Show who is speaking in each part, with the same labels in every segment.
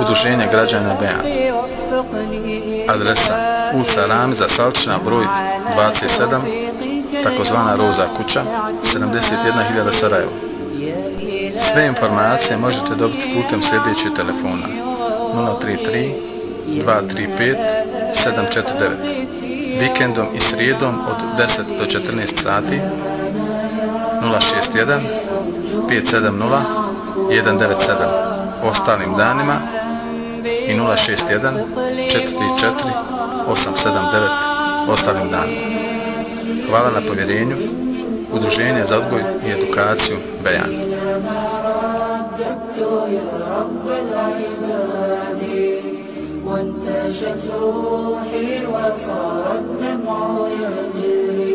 Speaker 1: Udruženje građana Bejan. Adresa ulica Ramiza Salčina broj 27, takozvana Roza kuća, 71.000 Sarajevo. Sve informacije možete dobiti putem sljedećeg telefona 033 235 749 vikendom i srijedom od 10 do 14 sati 061 570 197 ostalim danima i 061 44 879 ostalim danima. Hvala na povjerenju Udruženje za odgoj i edukaciju Bejan. وانتشت روحي وصار الدمع يجري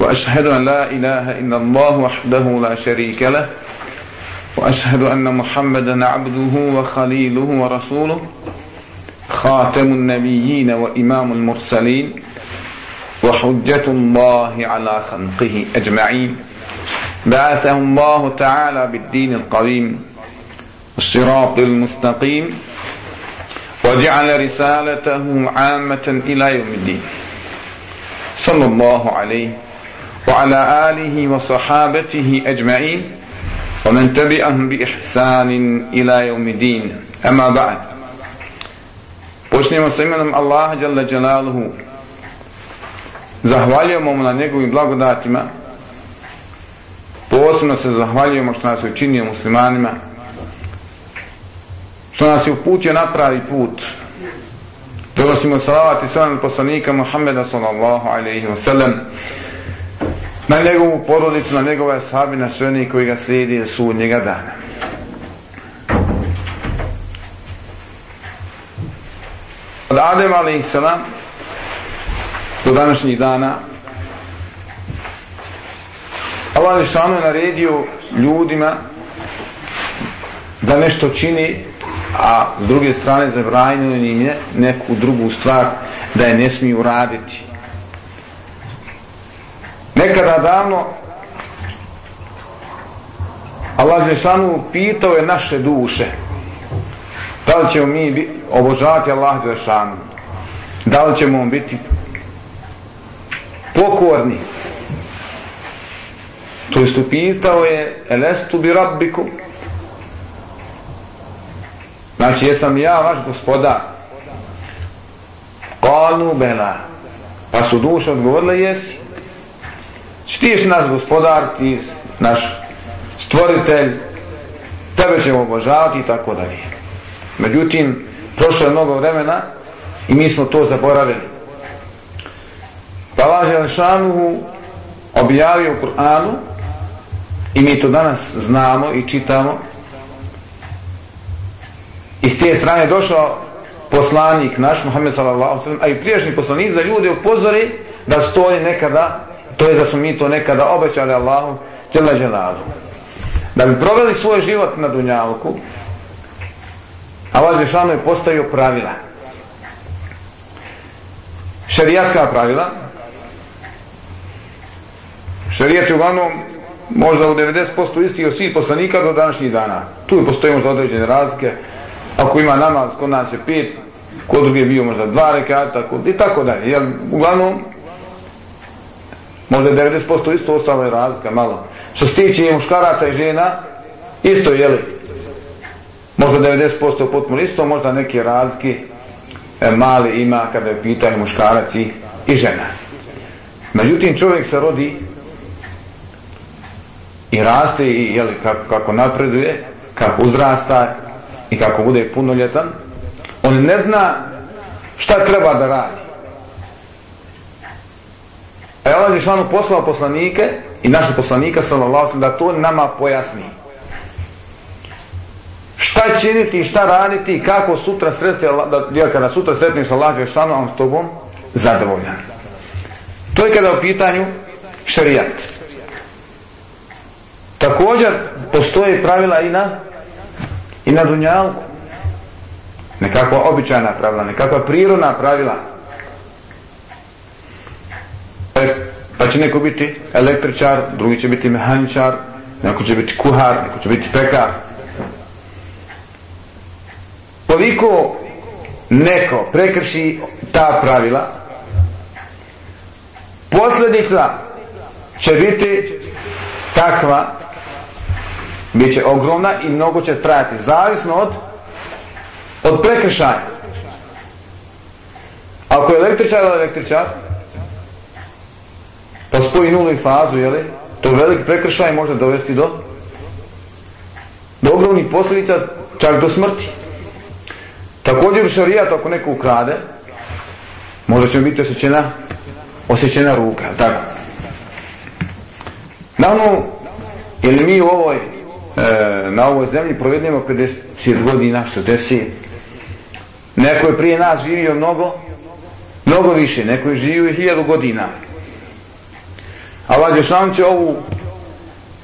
Speaker 1: وأشهد أن لا إله إلا الله وحده لا شريك له وأشهد أن محمدا عبده وخليله ورسوله خاتم النبيين وإمام المرسلين وحجة الله على خلقه أجمعين. بعثه الله تعالى بالدين القويم الصراط المستقيم وجعل رسالته عامة إلى يوم الدين. صلى الله عليه وعلى آله وصحابته أجمعين ومن تبعهم بإحسان إلى يوم الدين أما بعد Počnemo sa imenom Allaha Jalla Jalaluhu. Zahvaljujemo mu na njegovim blagodatima. Posebno se zahvaljujemo što nas je učinio muslimanima. Što nas je uputio na pravi put. Dolosimo salavati sallam poslanika Muhammeda sallallahu alaihi wa sallam. Na njegovu porodicu, na njegove sahabi, na sve oni koji ga slijedi su njega dana. Od Adem a.s. do današnjih dana Allah Lišanu je naredio ljudima da nešto čini a s druge strane zabranio je neku drugu stvar da je ne smiju raditi. Nekada davno Allah Žešanu pitao je naše duše Da li ćemo mi obožavati Allah Žešanu? Da li ćemo biti pokorni? To jest upitao je Elestu bi rabbiku Znači jesam ja vaš gospodar Kalu bela Pa su duše odgovorile jesi Ti jesi naš gospodar Ti naš stvoritelj Tebe ćemo obožavati i tako dalje Međutim, prošlo je mnogo vremena i mi smo to zaboravili. Pa laže objavio u Kur'anu i mi to danas znamo i čitamo. I s te strane došao poslanik naš, Muhammed sallallahu sallam, a i priješnji poslanik za ljude upozori da stoji nekada, to je da smo mi to nekada obećali Allahu, djela djelalu. Da bi proveli svoj život na Dunjalku, Allah Žešanu je postavio pravila. Šarijaska pravila. Šarijat je uglavnom možda u 90% isti od svih poslanika do današnjih dana. Tu je postoji možda određene razlike. Ako ima namaz, kod nas je pet, kod druge je bio možda dva rekata, kod, i tako dalje. Jel, uglavnom, možda 90% isto ostalo je razlika, malo. Što se tiče muškaraca i žena, isto je, li? možda 90% potpuno isto, možda neke razlike e, male ima kada je pitanje muškarac i, i žena. Međutim, čovjek se rodi i raste i jeli, kako, kako napreduje, kako uzrasta i kako bude punoljetan, on ne zna šta treba da radi. Pa je Allah Žešanu poslao poslanike i naše poslanika sallallahu da to nama pojasni šta činiti, šta raditi, kako sutra sresti, da, kada sutra sretniš Allah Žešanu, on s tobom zadovoljan. To je kada je u pitanju šarijat. Također postoje pravila i na i na dunjalku. Nekakva običajna pravila, nekakva prirodna pravila. E, pa će neko biti električar, drugi će biti mehaničar, neko će biti kuhar, neko će biti pekar. Koliko neko prekrši ta pravila, posljedica će biti takva, bit će ogromna i mnogo će trajati, zavisno od od prekršaja. Ako je električar ili električar, pa spoji nulu i fazu, jeli, to velik prekršaj može dovesti do do ogromnih posljedica, čak do smrti. Također u šarijatu, ako neko ukrade, možda će biti osjećena osjećena ruka, tako. Naravno, jer mi u ovoj, e, na ovoj zemlji provedemo 50 godina, 60, neko je prije nas živio mnogo, mnogo više, neko je živio i hiljadu godina. Allah Đešan će ovu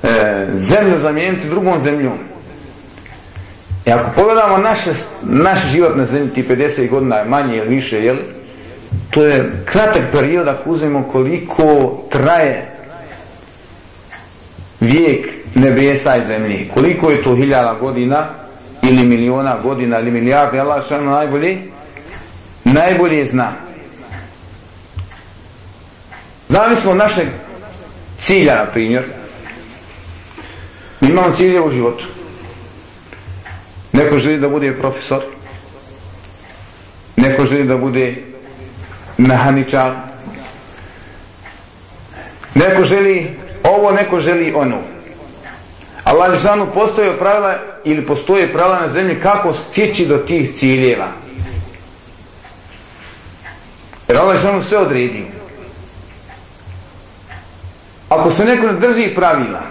Speaker 1: e, zemlju zamijeniti drugom zemljom. I ako pogledamo naše, naš život na zemlji, ti 50 godina manje ili više, jel? To je kratak period ako uzmemo koliko traje vijek nebesa i zemlje. Koliko je to hiljada godina ili miliona godina ili milijarde, Allah što najbolje, najbolje zna. Znali smo našeg cilja, na primjer. Mi imamo cilje u životu. Neko želi da bude profesor, neko želi da bude mehaničar, neko želi ovo, neko želi ono. Allah Žešanu postoje pravila ili postoje pravila na zemlji kako stići do tih ciljeva. Jer Allah Žešanu sve odredio. Ako se neko ne drži pravila,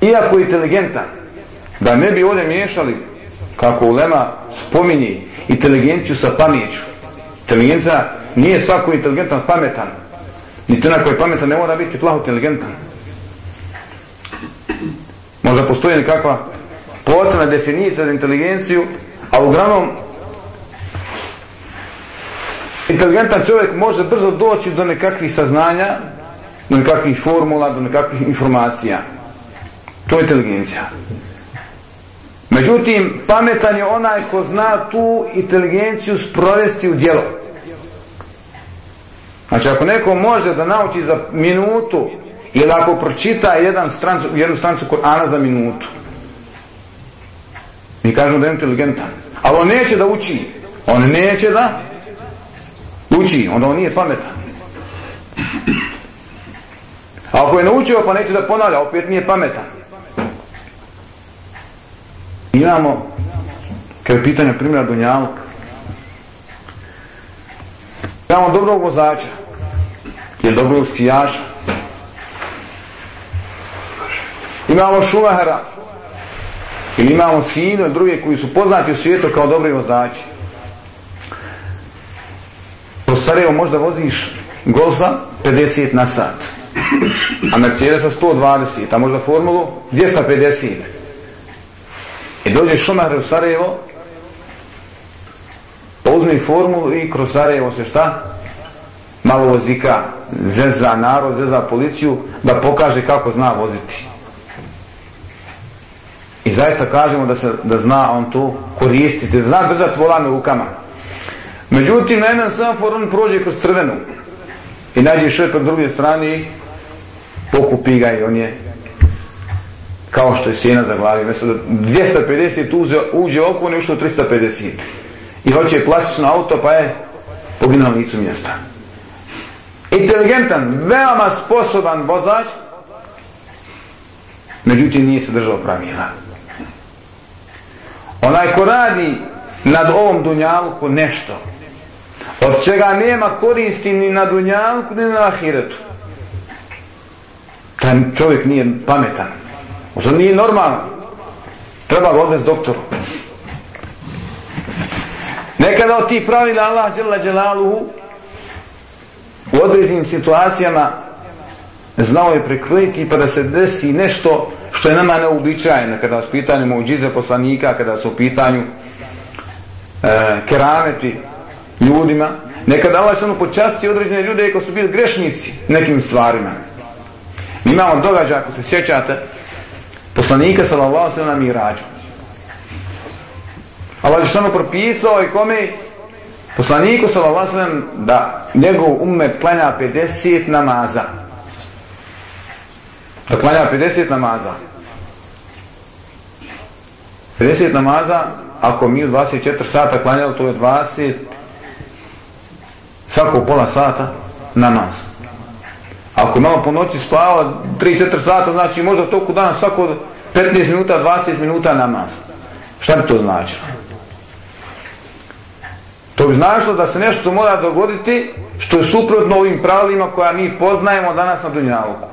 Speaker 1: iako je inteligentan, da ne bi ovdje miješali, kako ulema spominje, inteligenciju sa pamjeću. Inteligencija nije svako inteligentan pametan. Niti koji je pametan ne mora biti plaho inteligentan. Možda postoji nekakva posebna definicija za inteligenciju, a uglavnom inteligentan čovjek može brzo doći do nekakvih saznanja, do nekakvih formula, do nekakvih informacija. To je inteligencija. Međutim, pametan je onaj ko zna tu inteligenciju sprovesti u djelo. Znači, ako neko može da nauči za minutu ili ako pročita jedan strancu, jednu strancu Korana za minutu, mi kažemo da je inteligentan. Ali on neće da uči. On neće da uči. Onda on nije pametan. A ako je naučio pa neće da ponavlja, opet nije pametan. Imamo, kada je pitanje primjera Dunjaluk, imamo dobrog vozača, je dobrog skijaša, imamo šumahara, ili imamo sinu i druge koji su poznati u svijetu kao dobri vozači. Po Sarajevo možda voziš Golfa 50 na sat, a Mercedesa 120, a možda Formulu 250. I dođeš Šumacher u Sarajevo, uzmi formulu i kroz Sarajevo se šta? Malo vozika, zeza narod, zeza policiju, da pokaže kako zna voziti. I zaista kažemo da se da zna on to koristiti, da zna držati volan u rukama. Međutim, na jedan semafor on prođe kroz crvenu i nađe šeper druge strane i pokupi ga i on je kao što je sjena za glavi. Mesto da 250 uđe, uđe oko, on je ušao 350. I hoće plastično auto, pa je poginuo licu mjesta. Inteligentan, veoma sposoban vozač, međutim nije se držao pravila. Onaj ko radi nad ovom dunjalku nešto, od čega nema koristi ni na dunjalku, ni na ahiretu, taj čovjek nije pametan. Možda nije normalan. treba ga odvesti doktoru. Nekada od tih pravila Allah džela dželaluhu u određenim situacijama znao je prekrojiti pa da se desi nešto što je nama neobičajeno kada su pitanju muđize poslanika, kada su u pitanju e, kerameti ljudima. Nekada Allah samo počasti određene ljude koji su bili grešnici nekim stvarima. Mi imamo događaj, ako se sjećate, poslanika sallallahu sallam i rađu. Allah je samo propisao i kome poslaniku sallallahu sallam da njegov umet klanja 50 namaza. Da klanja 50 namaza. 50 namaza, ako mi u 24 sata klanjali, to je 20 svako pola sata namaz. Ako mama po noći spava 3-4 sata, znači možda toku dana svako 15 minuta, 20 minuta namaz. Šta bi to značilo? To bi značilo da se nešto mora dogoditi što je suprotno ovim pravilima koja mi poznajemo danas na Dunjavuku.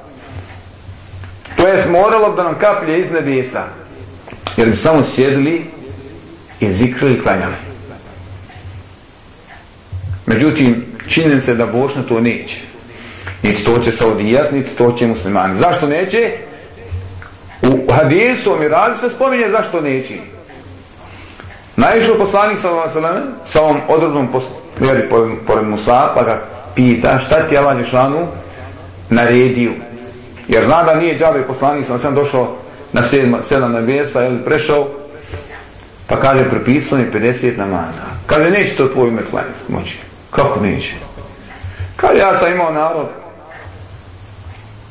Speaker 1: To je moralo da nam kaplje iz nebesa. Jer bi samo sjedili i zikrili i klanjali. Međutim, činjen se da Bošna to neće. Niti to će Saudijac, niti to će muslimani. Zašto neće? U hadisu o mirađu se spominje zašto neće. Najvišao poslanik sa ovom sa ovom odrobnom vjeri pored Musa, pa ga pita šta ti Allah Žešanu naredio. Jer zna da nije džabe poslanik sa sam došao na sedma, sedam nebesa, je prešao, pa kaže prepisao mi 50 namaza. Kaže neće to tvoj ime klanjati, moći. Kako neće? Kad ja sam imao narod.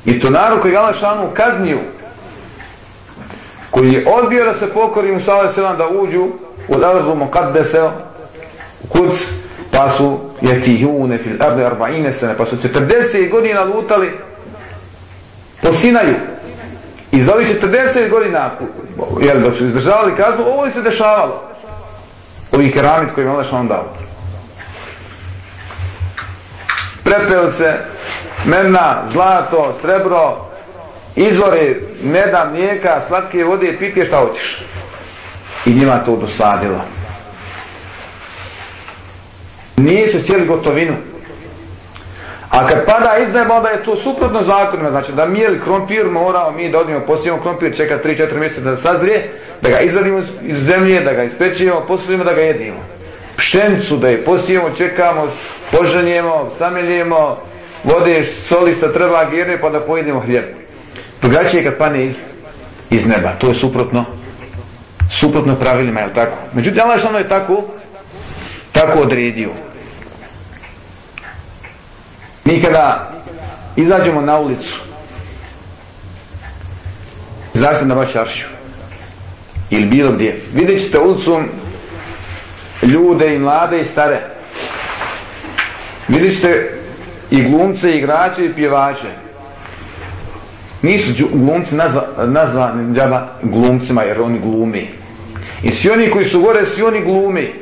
Speaker 1: I to narod koji je Allah Žešanu kaznio koji je odbio da se pokori Musa a.s. da uđu u ardu muqaddasa kuc pa su jetihune fil ardi 40 sene pa su 40 godina lutali po Sinaju i za ovih 40 godina jel, da su izdržavali kaznu ovo se dešavalo ovi keramit koji je što dao prepelce mena, zlato, srebro izvore meda, mlijeka, slatke vode, piti šta hoćeš i njima to dosadilo. Nisu htjeli gotovinu. A kad pada iz neba, onda je to suprotno zakonima. Znači da mi je krompir, moramo mi da odnijemo, posijemo krompir, čeka 3-4 mjeseca da sazrije, da ga izvadimo iz zemlje, da ga ispečimo, poslijemo, da ga jedimo. Pšencu da je posijemo, čekamo, poženjemo, samiljemo, vode, soli što treba, gire, pa da pojedemo hljeb. Drugačije kad pane iz, iz neba. To je suprotno suprotno pravilima, je tako? Međutim, Allah što ono je tako, tako odredio. Mi kada izađemo na ulicu, izađete na vaš aršu, ili bilo gdje, vidjet ćete ulicom ljude i mlade i stare. Vidjet i glumce, i igrače, i pjevače. Nisu glumci nazva, nazvani džaba glumcima jer oni glumi. I svi oni koji su gore, svi oni glumi.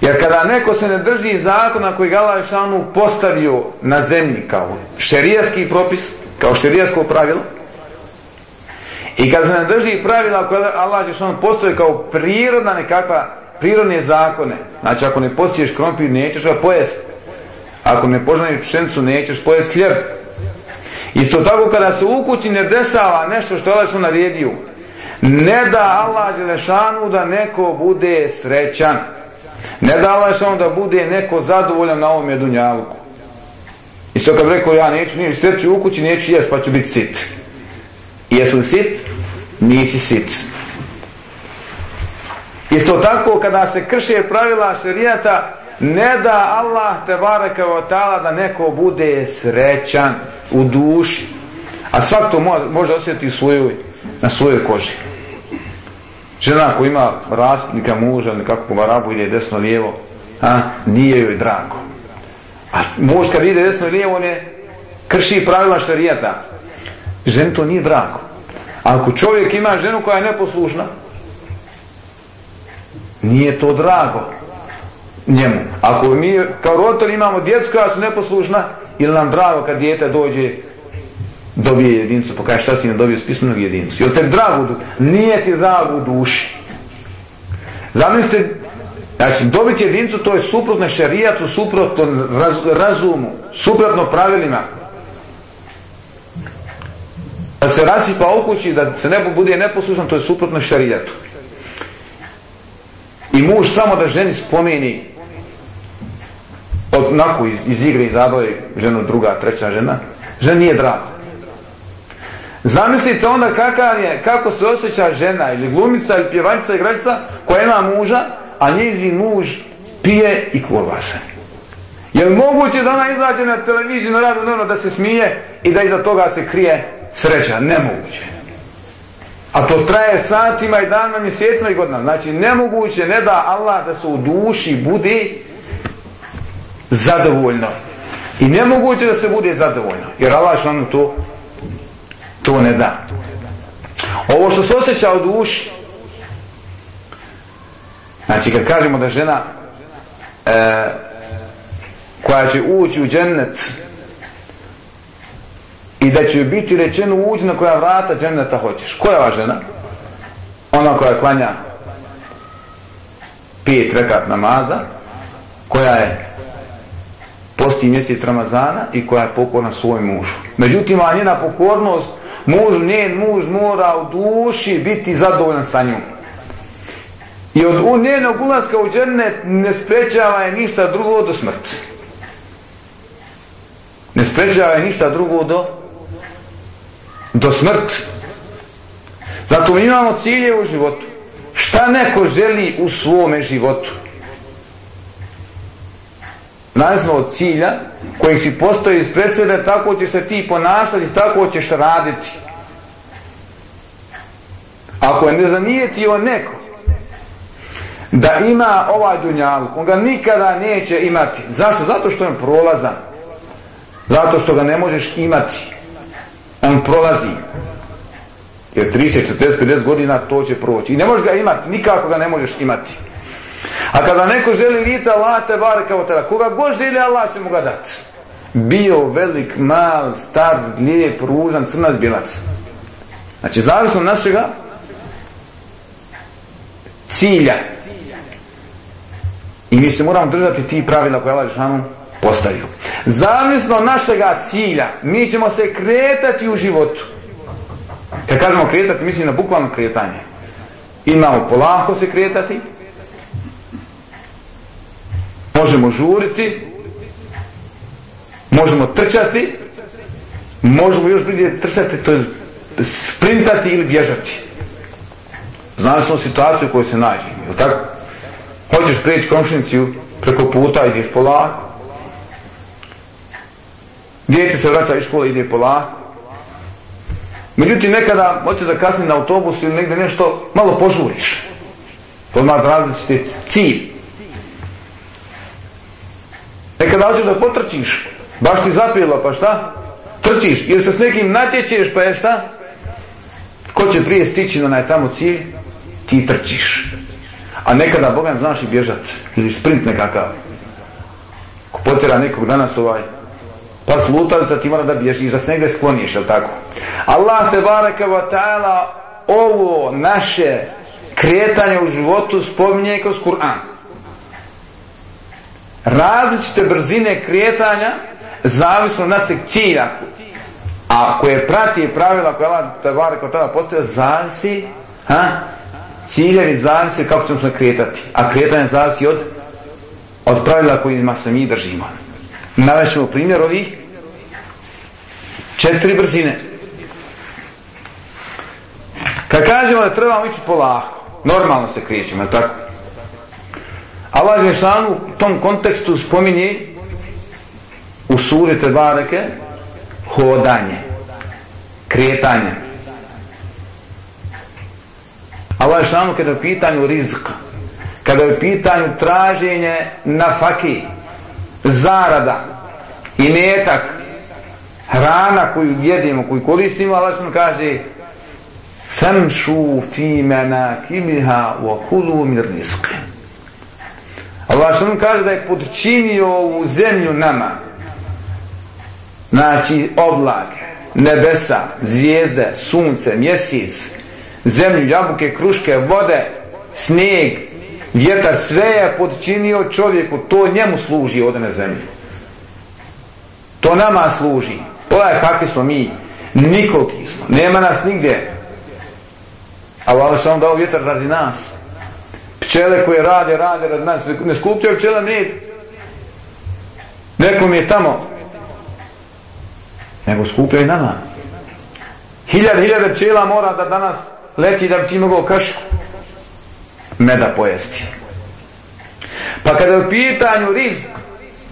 Speaker 1: Jer kada neko se ne drži zakona koji ga Allah Šanu postavio na zemlji kao šerijaski propis, kao šerijasko pravilo, i kad se ne drži pravila koje Allah on postoji kao prirodna nekakva, prirodne zakone, znači ako ne posiješ krompir, nećeš ga pojesti. Ako ne požaniš pšenicu nećeš pojesti hljeb. Isto tako kada se u kući ne desava nešto što je Allah naredio, ne da Allah Želešanu da neko bude srećan. Ne da Allah Želešanu da bude neko zadovoljan na ovom jedunjavuku. Isto kad rekao ja neću nije sreću u kući, neću jest pa ću biti sit. Jesu li sit? Nisi sit. Isto tako kada se krše pravila šerijata, ne da Allah te bareke o tala da neko bude srećan u duši. A svak to može osjetiti svojoj, na svojoj koži. Žena koja ima rastnika muža, nekako po marabu ide desno lijevo, a, nije joj drago. A muž kad ide desno lijevo, on je krši pravila šarijata. Žen to nije drago. Ako čovjek ima ženu koja je neposlušna, nije to drago njemu. Ako mi kao roditelji imamo djecu koja su neposlušna, ili nam drago kad dijete dođe dobije jedincu, pa pokaže šta si ne dobio s pismenog jedincu. Jel te drago du... Nije ti drago u duši. Zamislite, znači dobiti jedincu to je suprotno šerijatu, suprotno raz, razumu, suprotno pravilima. Da se rasipa u kući, da se ne bude neposlušan, to je suprotno šerijatu. I muž samo da ženi spomeni onako iz, iz igre i zabave ženu druga, treća žena, žena nije drago. Zamislite onda kakav je, kako se osjeća žena ili glumica ili pjevačica i igračica koja ima muža, a njezi muž pije i kurva se. Je li moguće da ona izađe na televiziju, na radu, da se smije i da iza toga se krije sreća? Nemoguće. A to traje satima i danima, mjesecima i godinama. Znači, nemoguće, ne da Allah da se u duši bude zadovoljno. I nemoguće da se bude zadovoljno. Jer Allah što to to ne da. Ovo što se osjeća u duši, znači kad kažemo da žena e, koja će ući u džennet i da će biti rečeno uđi na koja vrata dženneta hoćeš. Koja je ova žena? Ona koja klanja pet rekat namaza, koja je posti mjesec Ramazana i koja je pokorna svoj mužu. Međutim, a njena pokornost muž, njen muž mora u duši biti zadovoljan sa njom. I od u njenog ulaska u džennet ne sprečava je ništa drugo do smrti. Ne sprečava je ništa drugo do do smrti. Zato mi imamo cilje u životu. Šta neko želi u svome životu? Naravno od cilja kojeg si postoji ispred sebe, tako ćeš se ti ponašati, tako ćeš raditi. Ako je ne zanijetio neko da ima ovaj dunjalu, on ga nikada neće imati. Zašto? Zato što je prolazan. Zato što ga ne možeš imati. On prolazi. Jer 30, 40, 50 godina to će proći. I ne možeš ga imati, nikako ga ne možeš imati. A kada neko želi lica Allah te bareka kao tela, koga god želi Allah će mu ga dati. Bio velik, mal, star, lijep, ružan, crnac, bilac. Znači, zavisno našega cilja. I mi se moramo držati ti pravila koje Allah Žešanu postavio. Zavisno našega cilja, mi ćemo se kretati u životu. Kad kažemo kretati, mislim na bukvalno kretanje. Imamo polako se kretati, možemo žuriti, možemo trčati, možemo još bliže trčati, to je sprintati ili bježati. Znaš smo situaciju u kojoj se nađe, je tako? Hoćeš prijeći komšniciju preko puta, ideš polako. Dijete se vraća iz škole, ide polako. Međutim, nekada hoće da kasni na autobus ili negdje nešto, malo požuriš. To ima različite cilj. Nekada hoćeš da potrčiš, baš ti zapijelo, pa šta? Trčiš, ili se s nekim natječeš, pa je šta? Ko će prije stići na naj tamo cilj? Ti trčiš. A nekada, Bogam, znaš i bježat. Ili sprint nekakav. Ko potjera nekog danas ovaj, pa slutalica ti mora ono da bježiš, da se negde skloniš, jel tako? Allah te baraka wa ta'ala ovo naše kretanje u životu spominje kroz Kur'an. Različite brzine kretanja zavisno od se cilja a koje prati pravila koje Allah te baraka wa ta'ala postoje zavisi ha, ciljevi zavisi kako ćemo se kretati. A kretanje zavisi od od pravila kojima se mi držimo. Navećemo primjer ovih četiri brzine kad kažemo da trebamo ići polako normalno se krećemo, tako? Allah Žešanu u tom kontekstu spominje u suri Tebareke hodanje, kretanje. Allah Žešanu kada je u pitanju rizika, kada je u pitanju traženje na faki, zarada i metak, hrana koju jedemo, koju koristimo, Allah što kaže Femšu fi menakimiha wa kulu mir rizke. Allah što kaže da je podčinio ovu zemlju nama. Znači oblake, nebesa, zvijezde, sunce, mjesec, zemlju, jabuke, kruške, vode, snijeg, vjetar, sve je podčinio čovjeku, to njemu služi od na zemlji. To nama služi. Pogledaj kakvi smo mi, nikoliki smo, nema nas nigdje. A Allah što on dao vjetar radi nas. Pčele koje rade, rade radi nas. Ne skupćaju pčele med. Nekom je tamo. Nego skupljaju nama. Hiljad, hiljade pčela mora da danas leti da bi ti mogao kašku meda pojesti. Pa kada je u pitanju rizik,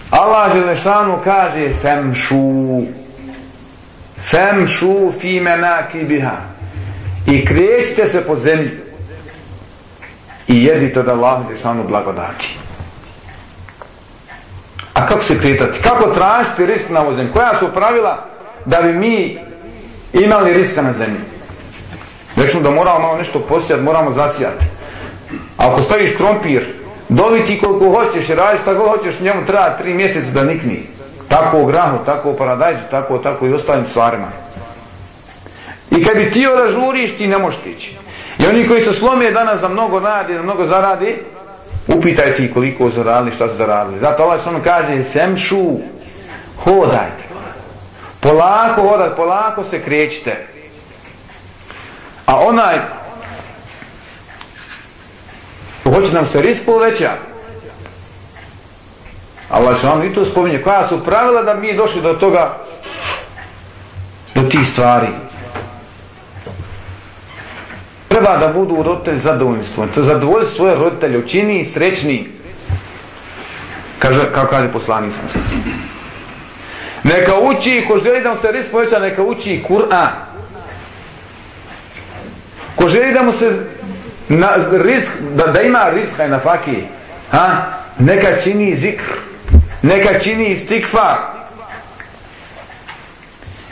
Speaker 1: Allah Želešanu kaže femšu femšu fi menakibiha i krećite se po zemlji i jedite od Allah Želešanu blagodati. A kako se kretati? Kako tražiti risk na ovoj zemlji? Koja su pravila da bi mi imali riska na zemlji? Rekli da moramo malo nešto posijati, moramo zasijati. Ako staviš krompir, doviti koliko hoćeš i radiš tako hoćeš, njemu treba tri mjeseca da nikni. Tako u grahu, tako u paradajzu, tako, tako i ostalim stvarima. I kad bi ti da žuriš, ti ne možeš tići. I oni koji se slome danas za mnogo radi, za mnogo zaradi, upitaj ti koliko zaradili, šta su zaradili. Zato Allah sam kaže, semšu, hodajte. Polako hodajte, polako se krećite. A onaj hoće nam se risk poveća. Allah što i to spominje, koja su pravila da mi došli do toga, do tih stvari. Treba da budu roditelji zadovoljstvo, to zadovoljstvo svoje roditelje, učini i srećni, kaže, kao kaže poslanik sam Neka uči, ko želi da mu se risk poveća, neka uči Kur'an. Ko želi da mu se na risk, da, da ima risk na faki, ha? neka čini zikr, neka čini istikfar.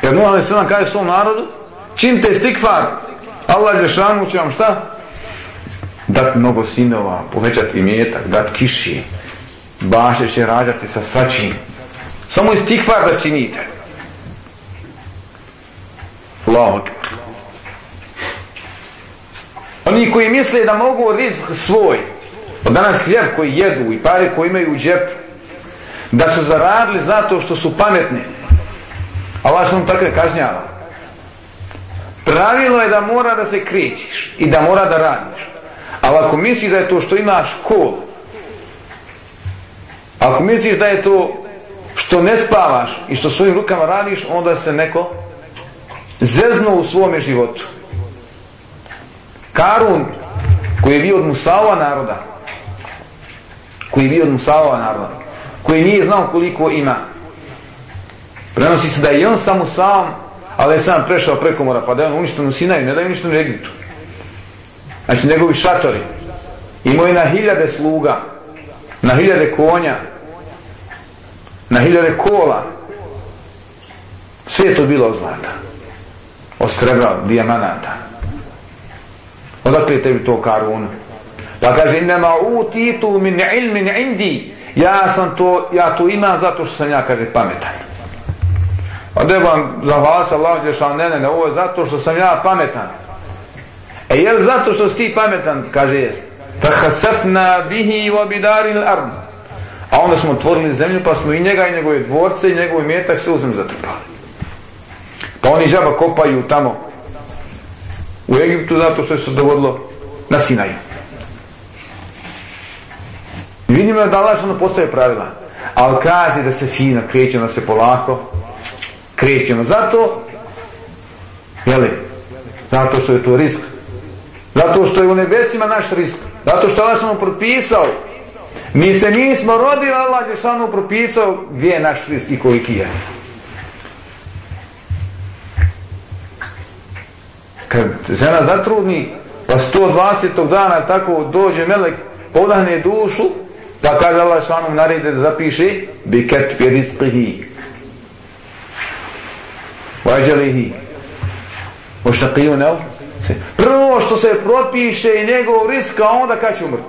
Speaker 1: Jer Nuh A.S. Kaže svom narodu, činite istikfar, Allah Đešanu će vam šta? Dat mnogo sinova, povećati imetak, dat kiši, baše će rađati sa svačim. Samo istikfar da činite. Allahu Pa oni koji misle da mogu rizk svoj, od danas hljeb koji jedu i pare koji imaju u džepu, da su zaradili zato što su pametni, a vas on takve kažnjava. Pravilo je da mora da se krećiš i da mora da radiš. Ali ako misliš da je to što imaš kol, ako misliš da je to što ne spavaš i što svojim rukama radiš, onda se neko zezno u svome životu. Karun koji je bio od Musaova naroda koji je bio od Musaova naroda koji nije znao koliko ima prenosi se da je on sa Musaom, ali je sam prešao preko mora pa da je on uništen u Sinaju ne da je uništen u Egiptu. Znači njegovi šatori imao je na hiljade sluga na hiljade konja na hiljade kola. Sve je to bilo od zlata od srebra, dijamanata odakle tebi to karun pa kaže nema utitu min ilmin indi. Ja sam to ja to imam zato što sam ja kaže pametan. A da vam zahvala Allah Đešan ne, ne, ne, ovo je zato što sam ja pametan. E jel zato što si ti pametan? Kaže jest. Fahasafna bihi wa bidari l'arm a onda smo otvorili zemlju pa smo i njega i njegove dvorce i njegove mjetak sve uzem zatrpali. Pa oni žaba kopaju tamo u Egiptu zato što je se dogodilo na Sinaju. I vidimo da Allah ono postoje pravila. Ali kaže da se fino krećemo, da se polako krećemo. Zato, jeli, zato što je to risk. Zato što je u nebesima naš risk. Zato što Allah ono propisao. Mi se nismo rodili, Allah je samo propisao gdje je naš risk i koliki je. Kad žena zatrudni pa 120. dana tako dođe melek podahne dušu pa kaže Allah šanom naredi da zapiše bi ketpi rizqihi. Vađalihi oštaqiju ne prvo što se propiše i njegov rizka onda kad će umrt.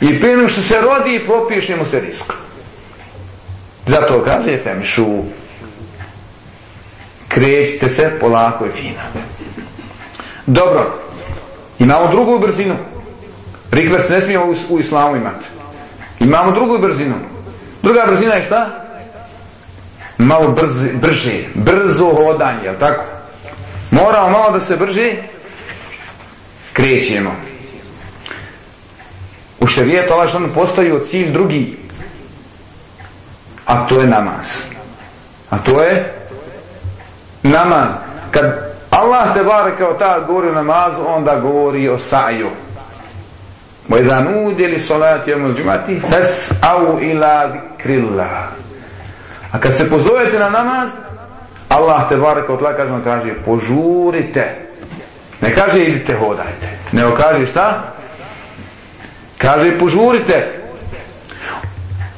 Speaker 1: I prije što se rodi propiše mu se risk zato kaže femšu krećite se polako i fino. Dobro, imamo drugu brzinu. Rikvert ne smije u, u islamu imati. Imamo drugu brzinu. Druga brzina je šta? Malo brzi, brže, brzo hodanje, jel tako? Moramo malo da se brže krećemo. U šarijetu Allah što postoji cilj drugi, a to je namaz. A to je namaz. Kad Allah te bare kao ta govori o namazu, onda govori o saju. وَإِذَا نُودِ لِصَلَاتِ يَوْمُ الْجُمَةِ فَسْأَوْ إِلَا ذِكْرِ اللَّهِ A kad se pozovete na namaz, Allah te bare kao tla kaže, kaže požurite. Ne kaže idite hodajte. Ne kaže šta? Kaže požurite.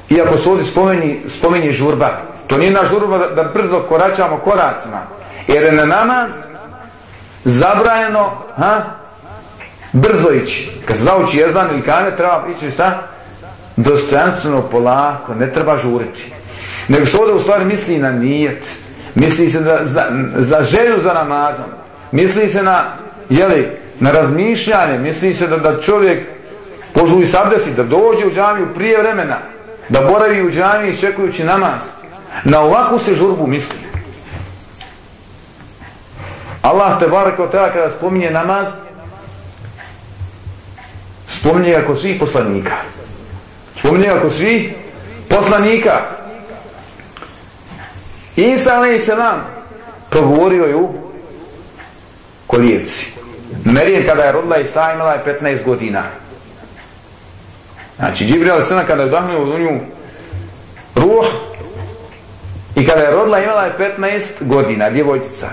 Speaker 1: Iako se ovdje spomeni, spomeni žurba. To nije na urba da, da brzo koračamo koracima. Jer je na namaz zabrajeno ha, brzo ići. Kad se zauči jezdan ili kane, treba ići šta? Dostojanstveno, polako, ne treba žuriti. Nego što ovdje u stvari misli na nijet. Misli se da, za, za želju za namazom. Misli se na, jeli, na razmišljanje. Misli se da, da čovjek požuji sabdesi, da dođe u džamiju prije vremena. Da boravi u džamiji iščekujući namaz. Na ovakvu se žurbu misli. Allah te barek od tega kada spominje namaz spominje ga kod svih poslanika. Spominje ga kod svih poslanika. Isa alaih selam progovorio je u kolijevci Merijem kada je rodila Isa imala je 15 godina. Znači Džibrija alaih selam kada je dahnuo u nju ruh i kada je rodila imala je 15 godina djevojčica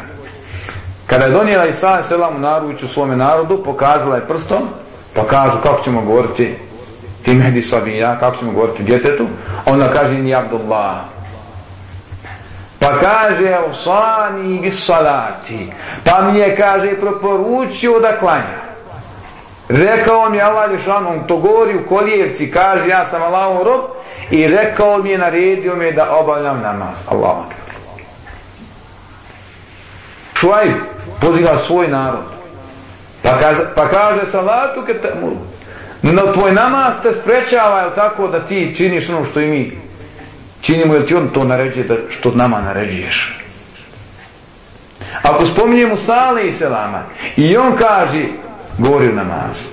Speaker 1: Kada je donijela Isa selam u naruču svome narodu, pokazala je prstom, pa kažu kako ćemo govoriti ti Mehdi Sabija, kako ćemo govoriti djetetu, onda kaže ni Abdullah. Pa kaže Usani bis salati, pa mi je kaže proporučio da klanja. Rekao mi Allah Lješan, on to govori u kolijevci, kaže ja sam Allahom rob i rekao mi je, naredio mi je da obavljam namaz. Allah Šuaj poziva svoj narod. Pa kaže, pa kaže salatu ke temu. No tvoj namaz te sprečava, je tako, da ti činiš ono što i mi činimo, jer ti on to naređuje da što nama naređuješ. Ako spominjemo Sale i Selama, i on kaže, govori u namazu.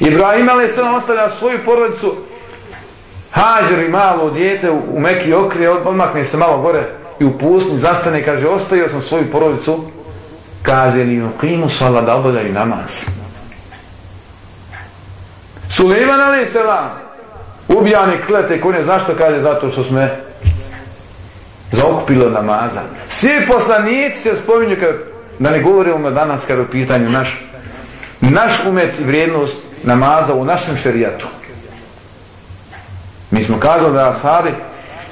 Speaker 1: Ibrahim ali ostavlja svoju porodicu, Hađer i malo dijete u, Meki okrije, odmakne se malo gore, i u pustinju zastane kaže ostavio sam svoju porodicu. Kaže li u klimu sala da obodaju namaz. Suleiman ali se vam ubijani klete konje zašto kaže? Zato što sme zaokupilo namaza. Svi poslanici se spominju kad, da ne govorimo danas kada u pitanju naš naš umet i vrijednost namaza u našem šerijatu mi smo kazali da Asari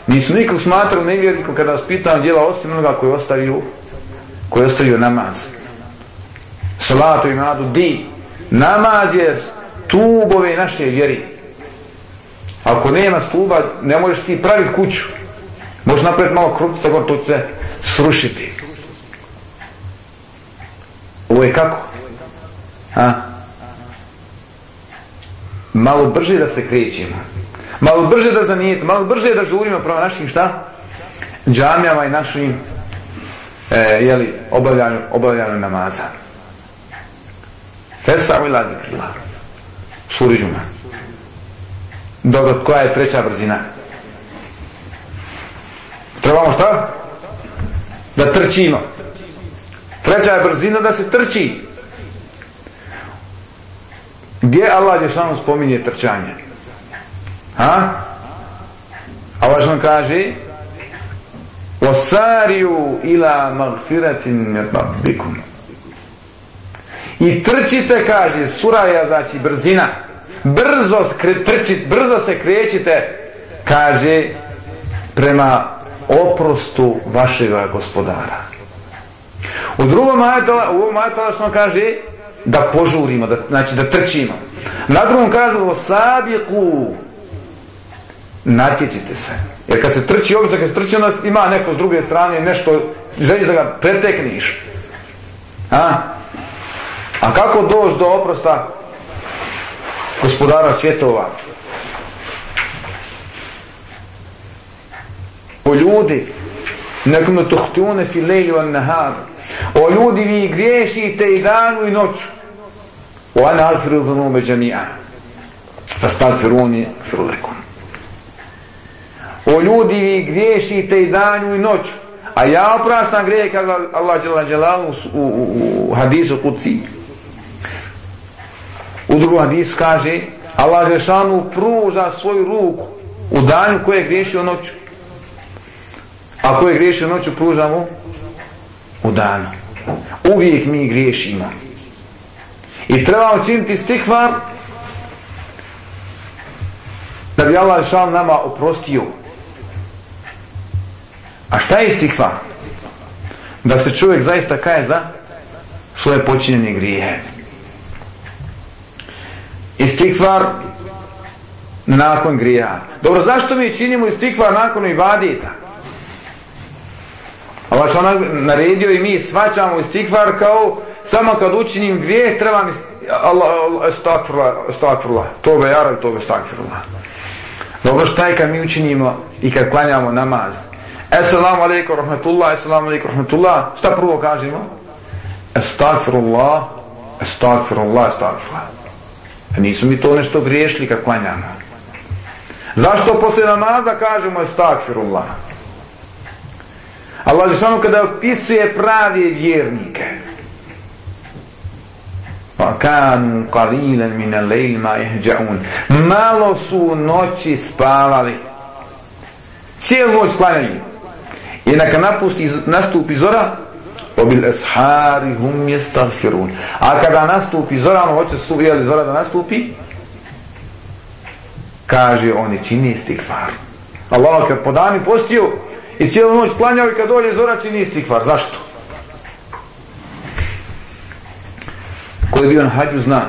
Speaker 1: Nisu nikog smatrali nevjernikom kada vas pitam djela osim onoga koji ostavio koji ostavio namaz. Salatu i nadu di. Namaz je stubove naše vjeri. Ako nema stuba, ne možeš ti praviti kuću. Možeš napraviti malo krupca, gor to se srušiti. Ovo je kako? Ha? Malo brže da se krećemo malo brže da zanijete, malo brže da žurimo prema našim šta? džamijama i našim e, jeli, obavljanju, obavljanju namaza. Festa u iladi krila. Suri džuma. Dobro, koja je treća brzina? Trebamo šta? Da trčimo. Treća je brzina da se trči. Gdje Allah je samo spominje trčanje? Ha? A važno kaže Osariju ila magfiratin rabbikum I trčite, kaže, suraja, znači brzina, brzo, trčit, brzo se krećite, kaže, prema oprostu vašega gospodara. U drugom ajatala, u ovom ajatala što kaže, da požurimo, da, znači da trčimo. Na drugom kaže, osabiku, natječite se. Jer kad se trči ovdje, kad se trči, onda ima neko s druge strane nešto, želiš da ga pretekniš. A? A kako doći do oprosta gospodara svjetova? O ljudi, nekom tuhtune fi lejli van nahar. O ljudi, vi griješite i danu i noću. O ana alfiru zanume džamija. Fastalfiruni firulekum. O ljudi, vi griješite i danju i noću. A ja oprastam grije kada Allah džela u, u, u hadisu kuci. U drugom hadisu kaže Allah Žešanu pruža svoju ruku u danju koje je griješio noću. A koje je griješio noću pruža mu u danu. Uvijek mi griješimo. I treba učiniti stikvar da bi Allah Žešanu nama oprostio. A šta je istihvar? Da se čovjek zaista kaje za svoje počinjene grijehe. Istihvar nakon grija. Dobro, zašto mi činimo istikvar nakon ibadita? Allah što naredio i mi svačamo istikvar kao samo kad učinim grijeh trebam mi Allah, Allah, stakfirullah, tobe jara, tobe stakfirullah. Dobro, šta je kad mi učinimo i kad klanjamo namaz? Assalamu alaikum rahmatullah, assalamu alaikum rahmatullah. Šta prvo kažemo? Estagfirullah, estagfirullah, estagfirullah. A nisu mi to nešto griješili kad klanjamo. Zašto posle namaza kažemo estagfirullah? Allah je samo kada opisuje pravi vjernike. Pa kan qalilan min al-layl ma yahja'un. Malo su noći spavali. Cijelu noć klanjaju. I neka napusti, nastupi zora, obil eshari hum jestagfirun. A kada nastupi zora, ono hoće su jeli zora da nastupi, kaže oni čini istighfar. Allah kad po dani postio i cijelu noć planjao i kad dođe zora čini istighfar. Zašto? Ko je bio na hađu zna.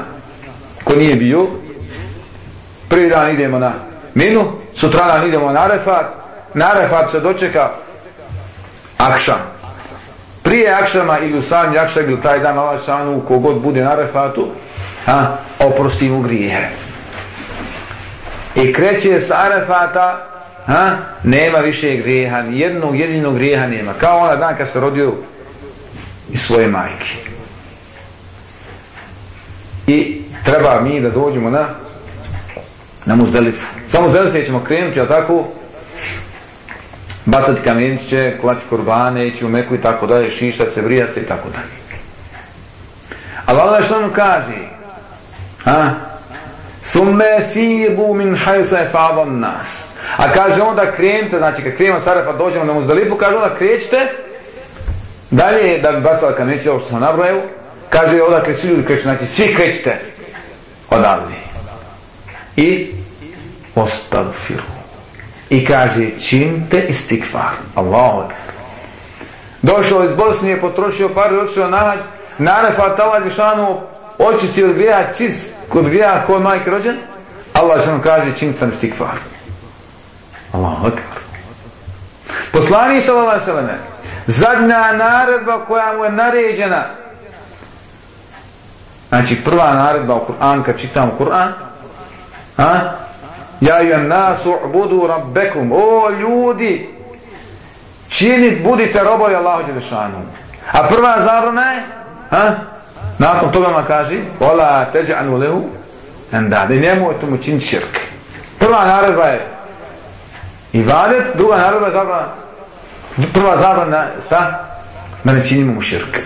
Speaker 1: Ko nije bio, prvi dan idemo na minu, sutra dan idemo na refat, na refat se dočeka akšam. Prije akšama ili u sam akšam ili taj dan Allah šanu kogod bude na refatu, ha, oprosti mu grijehe. I kreće sa arefata, ha, nema više grijeha, ni jednog jedinog grijeha nema. Kao ona dan kad se rodio iz svoje majke. I treba mi da dođemo na na muzdelifu. Samo muzdelifu ćemo krenuti, a tako, bacati kamenčiće, klati kurbane, ići u meku i tako dalje, šištat se, brijat se i tako dalje. Ali Allah što nam kaže, ha? Summe fibu min hajsa je fabam nas. A kaže onda krenite, znači kad krenemo Sarafa, dođemo na Muzdalifu, kaže onda krećite, dalje da bi bacala kamenčiće, ovo što sam nabrojao, kaže onda kad svi ljudi kreću, znači svi krećite odavde. I ostagfiru i kaže činte istikfar. Allahu došao iz Bosnije, potrošio par i odšao na hađ. Narefa tala Žešanu očisti od grija čist kod grija ko je majke rođen? Allah što kaže činite istikfar. Allahu akbar poslani sallallahu sallam zadnja naredba koja mu je naređena. Znači prva naredba u Kur'an kad čitam Kur'an a? Ja i nas u'budu rabbekum. O ljudi, činit budite robovi Allahu Đelešanu. A prva zabrana je, ha? nakon toga vam kaže, ola teđa lehu, enda, da nemojte mu činiti širk. Prva naredba je ibadet, druga naredba je zabrana, prva zabrana sa, da ne činimo mu širk.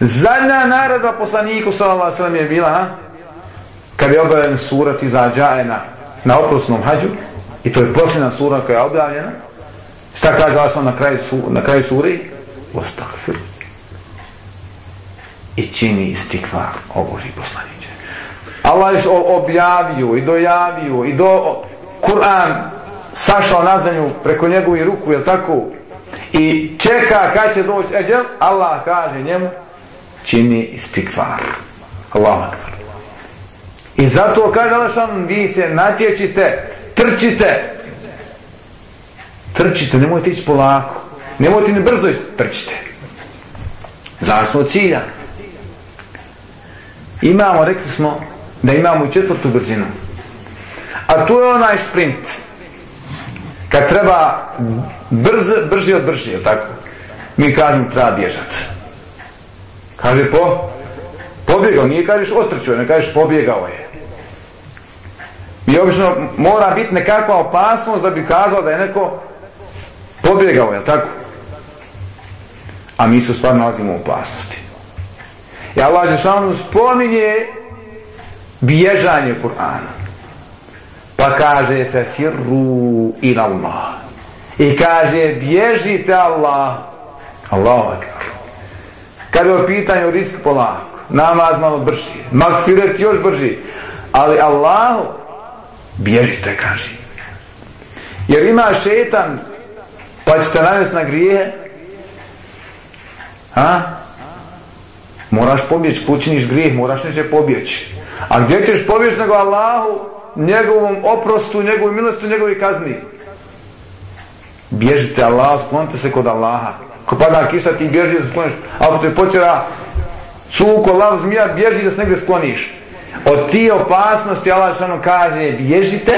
Speaker 1: Zadnja naredba poslaniku sallallahu sallam je bila, ha? kad je objavljen surat iza džajena, na oprosnom hađu i to je posljedna sura koja je objavljena. Šta kaže Allah na kraju, su, na kraju suri? Ostakfir i čini istikvar o Boži poslaniće. Allah je objavio i dojavio i do Kur'an sašao na zemlju preko njegovih ruku je tako? I čeka kad će doći eđel Allah kaže njemu čini istikvar. Allah akbar. I zato kada sam, vi se natječite, trčite, trčite, nemojte ići polako. Nemojte ni brzo ići, trčite. Zavisno od cilja. Imamo, rekli smo, da imamo i četvrtu brzinu. A tu je onaj sprint. Kad treba brz, brži od brži, tako? Mi kažemo treba bježati. Kaže po, pobjegao, nije kažeš otrčio, ne kažeš pobjegao je. I obično mora biti nekakva opasnost da bi kazao da je neko pobjegao, je tako? A mi se stvarno nalazimo u opasnosti. I Allah Žešanu spominje bježanje Kur'ana. Pa kaže fe firru ila Allah. I kaže bježite Allah. Allahu akbar. Kad je o pitanju risk polako, namaz malo brži, magfiret još brži, ali Allahu bježite, kaže. Jer ima šetan, pa ćete navesti na grije, ha? Moraš pobjeći, počiniš grijeh, moraš neće pobjeći. A gdje ćeš pobjeći nego Allahu, njegovom oprostu, njegovoj milosti, njegovoj kazni? Bježite Allah, sklonite se kod Allaha. Ko pada kisa ti bježi da se skloniš. Ako te počera cuko, lav, zmija, bježi da se negdje skloniš. Od ti opasnosti Allah Žešanu kaže bježite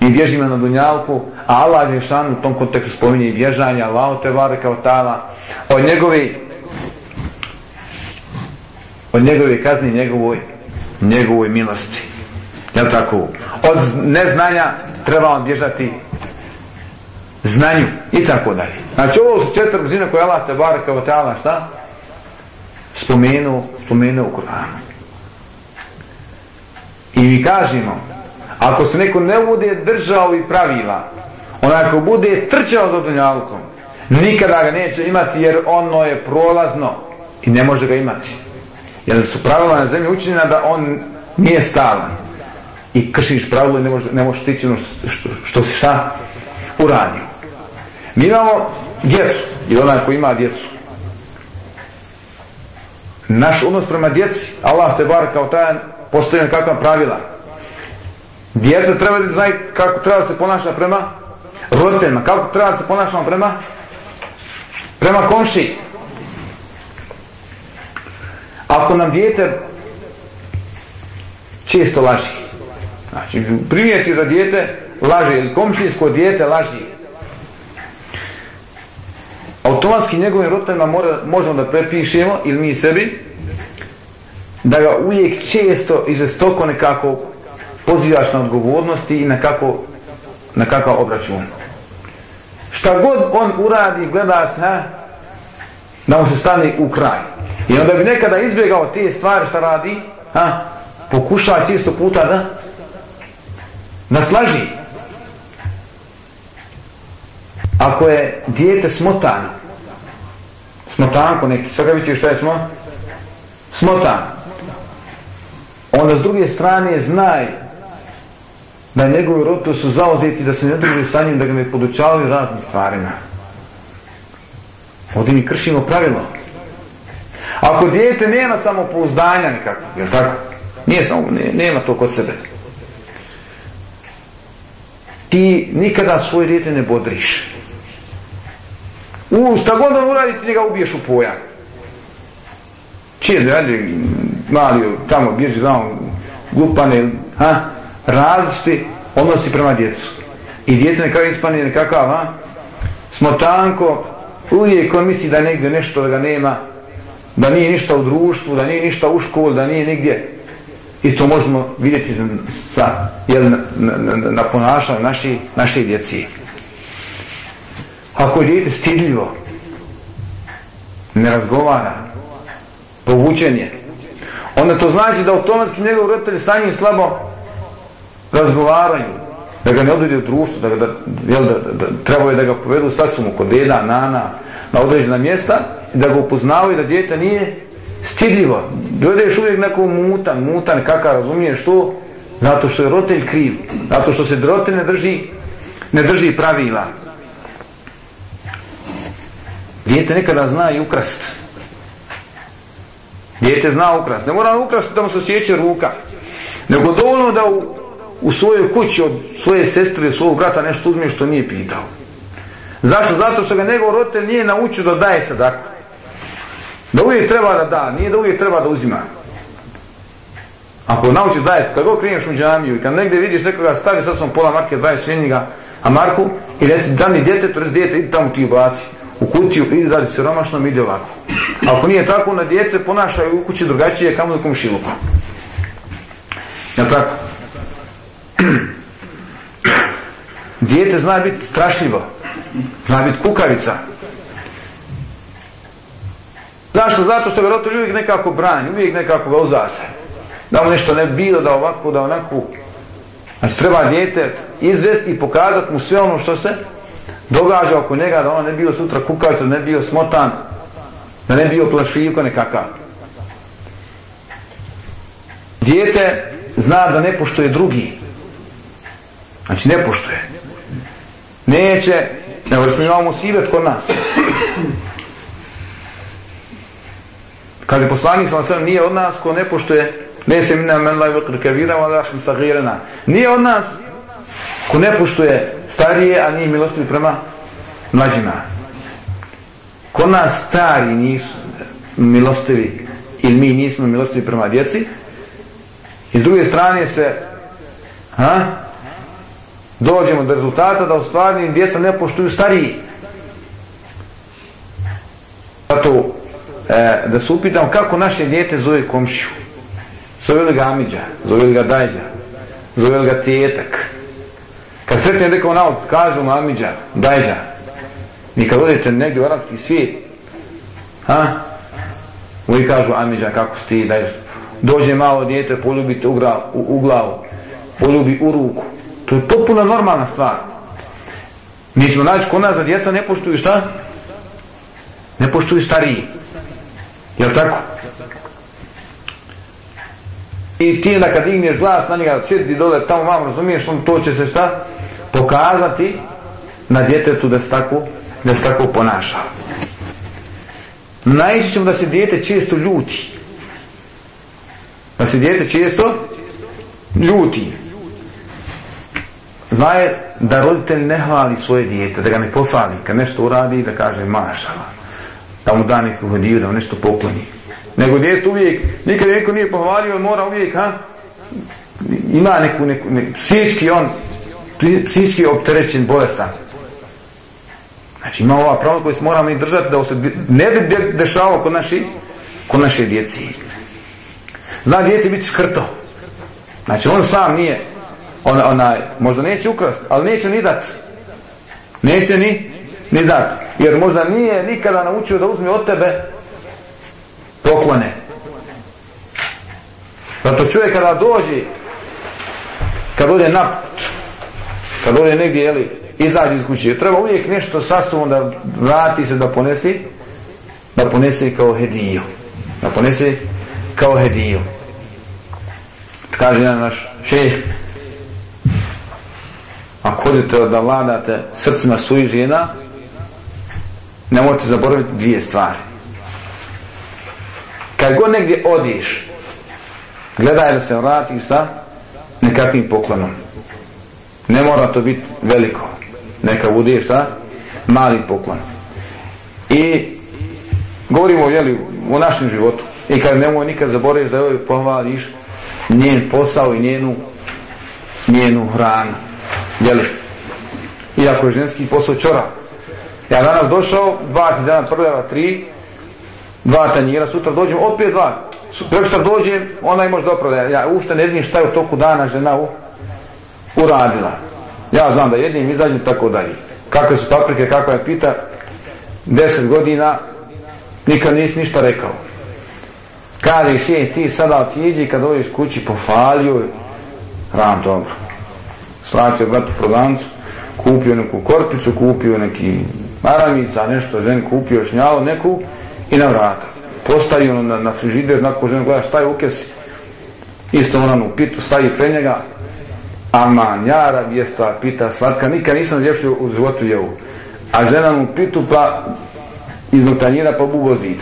Speaker 1: i bježimo na dunjalku, a Allah Žešanu u tom kontekstu spominje i bježanje, Allah te vare kao tala, od njegove od njegove kazni, njegovoj njegovoj milosti. Jel tako? Od neznanja treba vam bježati znanju i tako dalje. Znači ovo su četiri brzine koje Allah te bare kao tala šta? Spomenu, spomenu u Kur'anu. I mi kažemo, ako se neko ne bude držao i pravila, onako bude trčao za dunjalkom, nikada ga neće imati jer ono je prolazno i ne može ga imati. Jer su pravila na zemlji učinjena da on nije stalan. I kršiš pravilo i ne možeš, ne možeš stići ono što, što, što si šta uradio. Mi imamo djecu i onaj ko ima djecu. Naš odnos prema djeci, Allah te bar kao tajan postoje nekakva pravila. Djeca treba da znaju kako treba da se ponaša prema roditeljima, kako treba da se ponašamo prema prema komši. Ako nam djete često laži, znači primijeti da djete laži ili komšinsko djete laži, automatski njegovim roditeljima možemo da prepišemo ili mi sebi da ga uvijek često i žestoko nekako pozivaš na odgovornosti i na kako na kakav obračun. Šta god on uradi, gleda se, ha, da mu se stane u kraj. I onda bi nekada izbjegao te stvari što radi, eh, ha, pokuša često puta da naslaži. Ako je dijete smotano, smotanko neki, sada vidite što je smo? Smotan onda s druge strane znaj da njegovi roditelji su zauzeti da se ne drži sa njim, da ga ne podučavaju raznim stvarima. Ovdje mi kršimo pravilo. Ako dijete nema samopouzdanja nikako, je tako? Nije samo, ne, nema to kod sebe. Ti nikada svoje dijete ne bodriš. U, šta god on uradi, ti njega ubiješ u pojak. Čije da mali tamo bježi znao glupane ha, različiti odnosi prema djecu. I djete nekako ispane nekakav ha, smotanko uvijek on misli da negdje nešto da ga nema da nije ništa u društvu da nije ništa u školu da nije nigdje. I to možemo vidjeti sa, jel, na, na, na, na ponašanju naši, naše djeci. Ako je djete stidljivo ne razgovara povučen je onda to znači da automatski njegov roditelj sa njim slabo razgovaraju da ga ne odvede u društvo da, ga, da, jel, da, da, da trebao je da ga povedu sasvom kod deda, nana na određena mjesta da ga upoznavaju da djeta nije stidljivo. Dođeš uvijek neko mutan mutan kakav razumiješ to? Zato što je roditelj kriv zato što se roditelj ne drži ne drži pravila. Dijete nekada zna i ukrast. Dijete zna ukras. Ne mora ukras da mu se osjeća ruka. Nego dovoljno da u, u svojoj kući od svoje sestre, svog brata nešto uzme što nije pitao. Zašto? Zato što ga njegov roditelj nije naučio da daje sadaku. Da uvijek treba da da, nije da uvijek treba da uzima. Ako nauči daje, kad god kreneš u džamiju i kad negdje vidiš nekoga stavi sa pola marke, daje svinjiga, a Marku, i reci, da mi djete, to reci djete, idi tamo ti ubaci u kutiju, idi da li siromašno, ide ovako. Ako nije tako, na djece ponašaju u kući drugačije, kamo na komšiluku. Ja tako? Dijete zna biti strašljivo. Zna biti kukavica. Zašto? Zato što vjerojatno uvijek nekako brani, uvijek nekako ga uzase. Da mu nešto ne bilo, da ovako, da onako. Znači treba dijete izvesti i pokazati mu sve ono što se događa oko njega, da on ne bio sutra kukavica, da ne bio smotan, da ne bio plašivko nekakav. Dijete zna da ne poštuje drugi. Znači ne poštuje. Neće, nego smo imamo sivet kod nas. Kad je poslanik sam sve nije od nas ko ne poštuje ne se mina men laj vekr kevira wa lahim sagirena. Nije od nas ko ne poštuje starije, a nije milostiv prema mlađima. Ko nas stari nisu milostivi ili mi nismo milostivi prema djeci, i s druge strane se ha, dođemo do rezultata da u stvarnim djeca ne poštuju stariji. Zato e, da se upitam kako naše djete zove komšiju. Zove li ga Amidža, zove li ga Dajđa, zove li ga Tijetak. Kad sretne rekao na od, kažu mu Amidža, Dajđa. I kad odete negdje u arapski svijet, ha, uvijek kažu Amidža, kako si ti, Dajđa. Dođe malo djete, poljubite u, u, u glavu, poljubi u ruku. To je potpuno normalna stvar. Mi ćemo naći kod nas da djeca ne poštuju šta? Ne poštuju stariji. Jel tako? I ti onda kad digneš glas na njega, sjedi dole, tamo vam razumiješ, on to će se šta? Pokazati na djetetu da se tako, da se tako ponaša. Najčešće ćemo da se djete često ljuti. Da se djete često ljuti. Znaje da roditelj ne hvali svoje djete, da ga ne pohvali. kad nešto uradi, da kaže mašala. Da mu da neku hodiju, da mu nešto pokloni. Nego djete uvijek, nikad neko nije pohvalio, mora uvijek, ha? Ima neku, neku, neku psički on, psički opterećen bolestan. Znači ima ova prava koju moramo i držati da se ne bi dešavao kod naši, kod naše djeci. Zna djeti biti škrto. Znači on sam nije, on, onaj, možda neće ukrast, ali neće ni dati. Neće ni, ni dati. Jer možda nije nikada naučio da uzme od tebe poklone. Zato čovjek kada dođe, kad ode naput, kad ode negdje, jeli, izađe iz kuće, treba uvijek nešto sa sobom da vrati se da ponese, da ponese kao hediju. Da ponese kao hediju. Kaže jedan naš šeh, ako hodite da vladate srcima svojih žena, nemojte zaboraviti dvije stvari. Kad god negdje odiš, gledaj da se vratiš sa nekakvim poklonom. Ne mora to biti veliko. Neka bude šta? mali poklon. I govorimo jeli, o našem životu. I kad nemoj nikad zaboraviš da joj pohvališ njen posao i njenu njenu hranu. Jeli? Iako je ženski posao čora. Ja danas došao, dva dana prljava, tri, dva tanjira, sutra dođem, opet dva. Preko dođem, ona je možda opravda. Ja ušte ne vidim šta je u toku dana žena u, uradila. Ja znam da jednim izađem tako dalje. Kakve su paprike, kakva je pita, deset godina, nikad nisi ništa rekao. Kada je ti sada otiđi, kad dođeš kući, pofalio, ram dobro slatio bratu prodancu, kupio neku korpicu, kupio neki maramica, nešto, žen kupio šnjalo neku i na vrata. Postavio na, na frižider, nakon žena gleda šta je u kesi, isto ona u pitu stavi pre njega, aman, jara, vjestva, pita, slatka, nikad nisam ljepšio u životu jevu. A žena mu pitu pa iznutanjira pa bubo zid.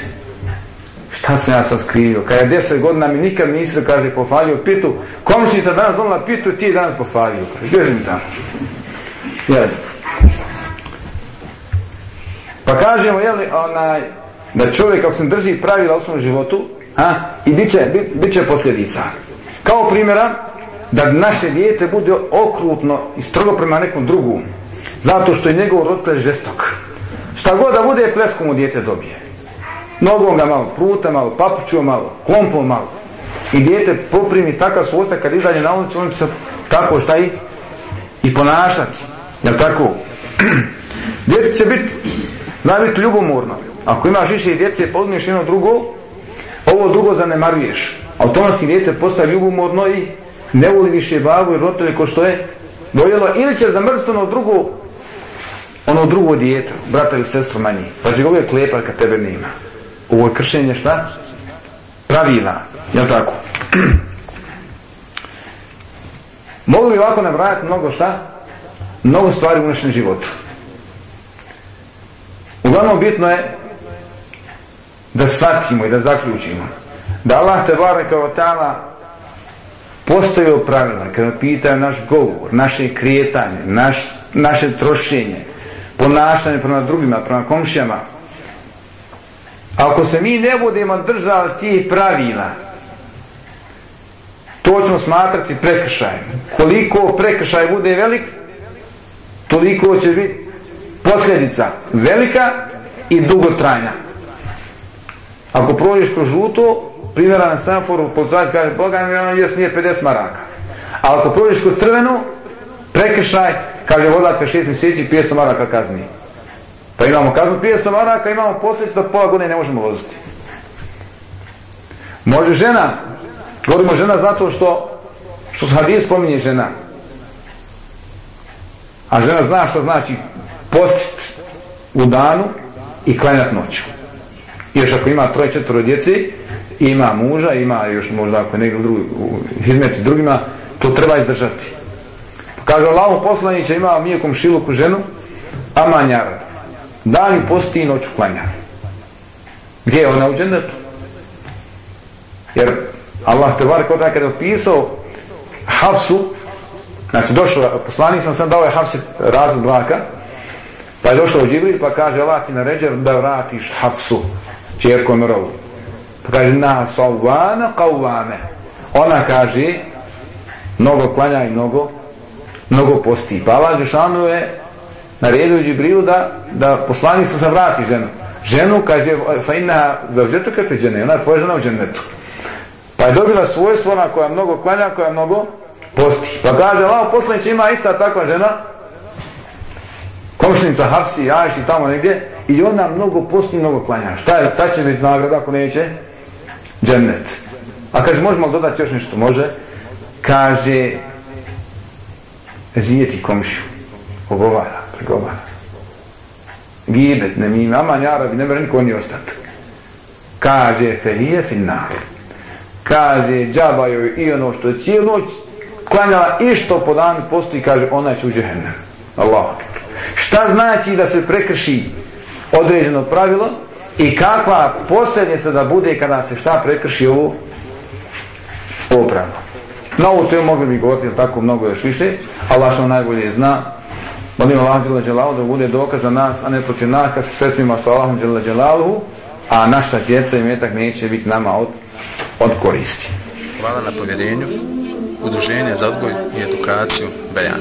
Speaker 1: Šta sam ja sad skrivio? Kad je deset godina mi nikad nisi kaže pofalio pitu. Komšnica danas donila pitu i ti danas pofalio. Gdje mi tamo? Jel? Pa kažemo, jel, onaj, da čovjek ako se drži pravila u svom životu, a, i bit će, bit, bit će posljedica. Kao primjera, da naše dijete bude okrutno i strogo prema nekom drugom, zato što je njegov roditelj žestok. Šta god da bude, pleskom mu dijete dobije. Nogom ga malo pruta, malo papuću, malo klompom, malo. I dijete poprimi takav svojstva kad izađe na ulicu, on će se tako šta i, i ponašati. Jel tako? Dijete će biti, zna biti ljubomorno. Ako imaš više djece, pozmiš jedno drugo, ovo drugo zanemaruješ. Automatski dijete postaje ljubomorno i ne voli više babu i roditelje ko što je voljelo. Ili će zamrziti ono drugo, ono drugo dijete, brata ili sestru manji. Pa će ga uvijek klepat kad tebe nema. Ovo je kršenje šta? Pravila. Jel tako? Mogu bi ovako nabrajati mnogo šta? Mnogo stvari u našem životu. Uglavnom bitno je da shvatimo i da zaključimo da Allah te bare kao tala postoje pravila kada pitaju naš govor, naše krijetanje, naš, naše trošenje, ponašanje prema drugima, prema komšijama. Ako se mi ne budemo držali tih pravila, to ćemo smatrati prekršajem. Koliko prekršaj bude velik, toliko će biti posljedica velika i dugotrajna. Ako prođeš kroz žuto, primjera na semaforu, policajac kaže, Boga mi ono je nije 50 maraka. A ako prođeš kod crvenu, prekršaj, kaže vodlačka 6 mjeseci, 500 maraka kazni. Pa imamo kaznu 500 maraka, imamo posljedicu da pola godine ne možemo voziti. Može žena, govorimo žena zato što, što se hadije spominje žena. A žena zna što znači postit u danu i klanjat noću. Još ako ima troje četvro djeci, ima muža, ima još možda ako nekog drugi, izmeti drugima, to treba izdržati. Kaže Allahom poslaniće ima mi je komšiluku ženu, a manjar. Dan i posti i noću klanja. Gdje je ona u džendetu? Jer Allah te var kod kada je opisao Hafsu, znači došao, poslanik sam sam dao je Hafsi razlog dlaka, pa je došao u Džibril pa kaže Allah ti naređer da vratiš Hafsu, čerkom rovu. Pa kaže na savvana qawwame. Ona kaže mnogo klanja i mnogo mnogo posti. Pa Allah Žešanu je naredio Džibrilu da, da poslani se zavrati ženu. Ženu kaže fa inna zavžetu kafe džene, Ona je tvoja žena u džennetu. Pa je dobila svojstvo ona koja mnogo klanja, koja mnogo posti. Pa kaže Allah poslanić ima ista takva žena komšnica Hafsi, Ajši tamo negdje i ona mnogo posti, mnogo klanja. Šta je, šta će biti nagrada ako neće? Džennet. A kaže, možemo dodati još nešto? Može. Kaže, zijeti komšiju. Ogovara, pregovara. Gibet, ne mi mama, ni arabi, ne mre niko ni ostati. Kaže, fehije finnar. Kaže, džaba joj i ono što je cijelu noć klanjala i što po dan postoji, kaže, ona će u džehennem. Allah. Šta znači da se prekrši određeno pravilo? I kakva posljednica da bude kada se šta prekrši ovu opravo. Na ovu temu mogli bi govoriti tako mnogo još više, Allah što najbolje zna. Molim Allah Đela Đelalu da bude dokaz za nas, a ne protiv nas, kad se sretnimo sa Allahom Đela Đelalu, a naša djeca i metak neće biti nama od, od koristi.
Speaker 2: Hvala na povjerenju, udruženje za odgoj i edukaciju Bejan.